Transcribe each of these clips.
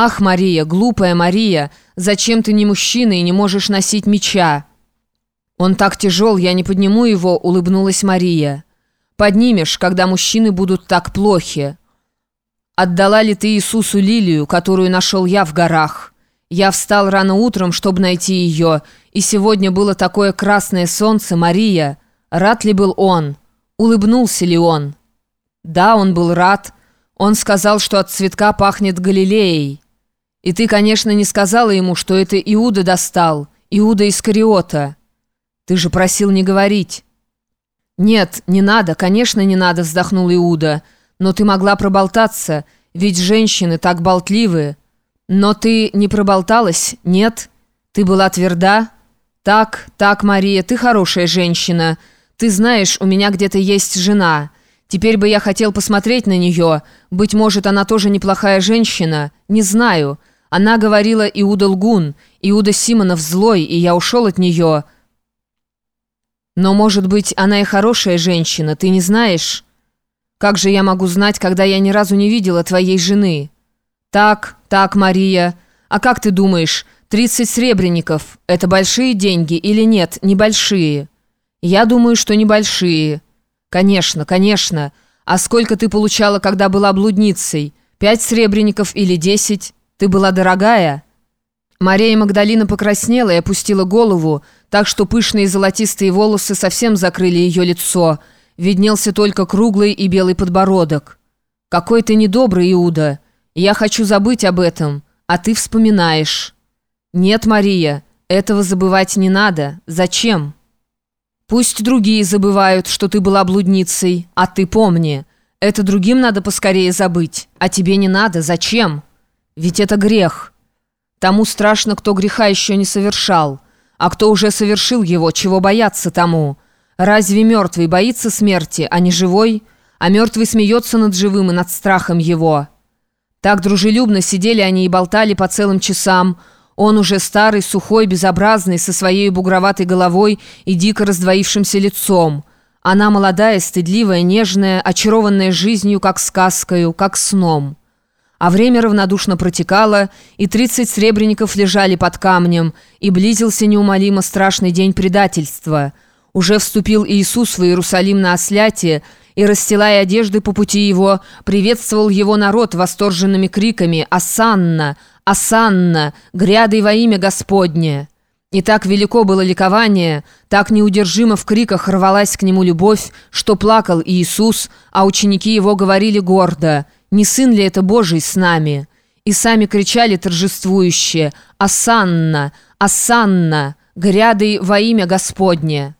«Ах, Мария, глупая Мария, зачем ты не мужчина и не можешь носить меча?» «Он так тяжел, я не подниму его», — улыбнулась Мария. «Поднимешь, когда мужчины будут так плохи». «Отдала ли ты Иисусу лилию, которую нашел я в горах?» «Я встал рано утром, чтобы найти ее, и сегодня было такое красное солнце, Мария. Рад ли был он? Улыбнулся ли он?» «Да, он был рад». Он сказал, что от цветка пахнет Галилеей. И ты, конечно, не сказала ему, что это Иуда достал, Иуда Искариота. Ты же просил не говорить. Нет, не надо, конечно, не надо, вздохнул Иуда. Но ты могла проболтаться, ведь женщины так болтливы. Но ты не проболталась, нет? Ты была тверда? Так, так, Мария, ты хорошая женщина. Ты знаешь, у меня где-то есть жена». Теперь бы я хотел посмотреть на нее. Быть может, она тоже неплохая женщина. Не знаю. Она говорила Иуда лгун, Иуда Симонов злой, и я ушел от нее. Но, может быть, она и хорошая женщина, ты не знаешь? Как же я могу знать, когда я ни разу не видела твоей жены? Так, так, Мария. А как ты думаешь, 30 сребреников – это большие деньги или нет, небольшие? Я думаю, что небольшие. «Конечно, конечно. А сколько ты получала, когда была блудницей? Пять сребреников или десять? Ты была дорогая?» Мария Магдалина покраснела и опустила голову, так что пышные золотистые волосы совсем закрыли ее лицо. Виднелся только круглый и белый подбородок. «Какой ты недобрый, Иуда! Я хочу забыть об этом, а ты вспоминаешь». «Нет, Мария, этого забывать не надо. Зачем?» Пусть другие забывают, что ты была блудницей, а ты помни. Это другим надо поскорее забыть, а тебе не надо. Зачем? Ведь это грех. Тому страшно, кто греха еще не совершал. А кто уже совершил его, чего бояться тому? Разве мертвый боится смерти, а не живой? А мертвый смеется над живым и над страхом его. Так дружелюбно сидели они и болтали по целым часам, он уже старый, сухой, безобразный, со своей бугроватой головой и дико раздвоившимся лицом. Она молодая, стыдливая, нежная, очарованная жизнью, как сказкою, как сном. А время равнодушно протекало, и тридцать сребреников лежали под камнем, и близился неумолимо страшный день предательства. Уже вступил Иисус в Иерусалим на осляте, и, расстилая одежды по пути его, приветствовал его народ восторженными криками «Асанна! Асанна! Грядой во имя Господне!» И так велико было ликование, так неудержимо в криках рвалась к нему любовь, что плакал Иисус, а ученики его говорили гордо «Не сын ли это Божий с нами?» И сами кричали торжествующе «Асанна! Асанна! Грядой во имя Господне!»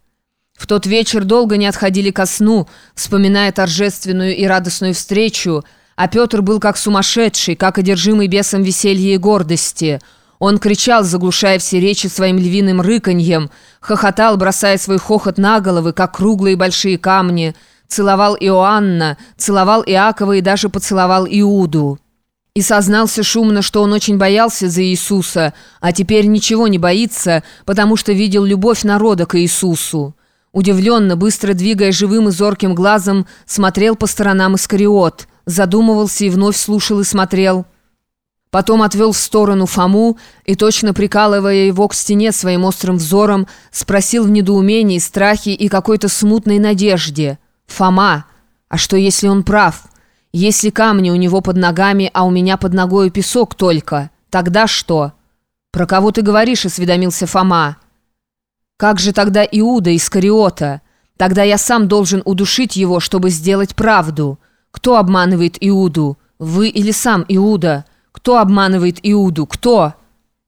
В тот вечер долго не отходили ко сну, вспоминая торжественную и радостную встречу, а Петр был как сумасшедший, как одержимый бесом веселья и гордости. Он кричал, заглушая все речи своим львиным рыканьем, хохотал, бросая свой хохот на головы, как круглые большие камни, целовал Иоанна, целовал Иакова и даже поцеловал Иуду. И сознался шумно, что он очень боялся за Иисуса, а теперь ничего не боится, потому что видел любовь народа к Иисусу. Удивленно, быстро двигая живым и зорким глазом, смотрел по сторонам Искариот, задумывался и вновь слушал и смотрел. Потом отвел в сторону Фому и, точно прикалывая его к стене своим острым взором, спросил в недоумении, страхе и какой-то смутной надежде. «Фома, а что, если он прав? Если камни у него под ногами, а у меня под ногой песок только, тогда что?» «Про кого ты говоришь?» — осведомился Фома. Как же тогда Иуда из Кариота? Тогда я сам должен удушить его, чтобы сделать правду. Кто обманывает Иуду? Вы или сам Иуда? Кто обманывает Иуду? Кто?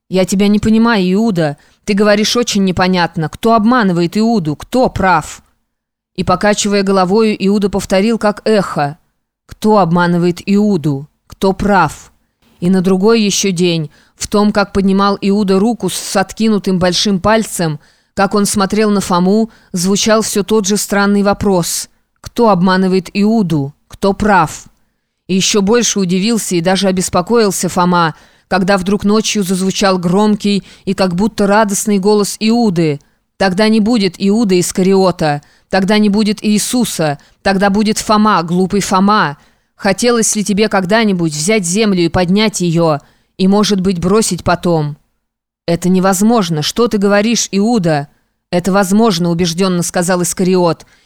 Я тебя не понимаю, Иуда. Ты говоришь очень непонятно. Кто обманывает Иуду? Кто прав? И, покачивая головою, Иуда повторил, как эхо. Кто обманывает Иуду? Кто прав? И на другой еще день, в том, как поднимал Иуда руку с откинутым большим пальцем, как он смотрел на Фому, звучал все тот же странный вопрос. Кто обманывает Иуду? Кто прав? И еще больше удивился и даже обеспокоился Фома, когда вдруг ночью зазвучал громкий и как будто радостный голос Иуды. «Тогда не будет Иуда из Кариота, тогда не будет Иисуса, тогда будет Фома, глупый Фома. Хотелось ли тебе когда-нибудь взять землю и поднять ее?» и, может быть, бросить потом». «Это невозможно. Что ты говоришь, Иуда?» «Это возможно», — убежденно сказал Искариот.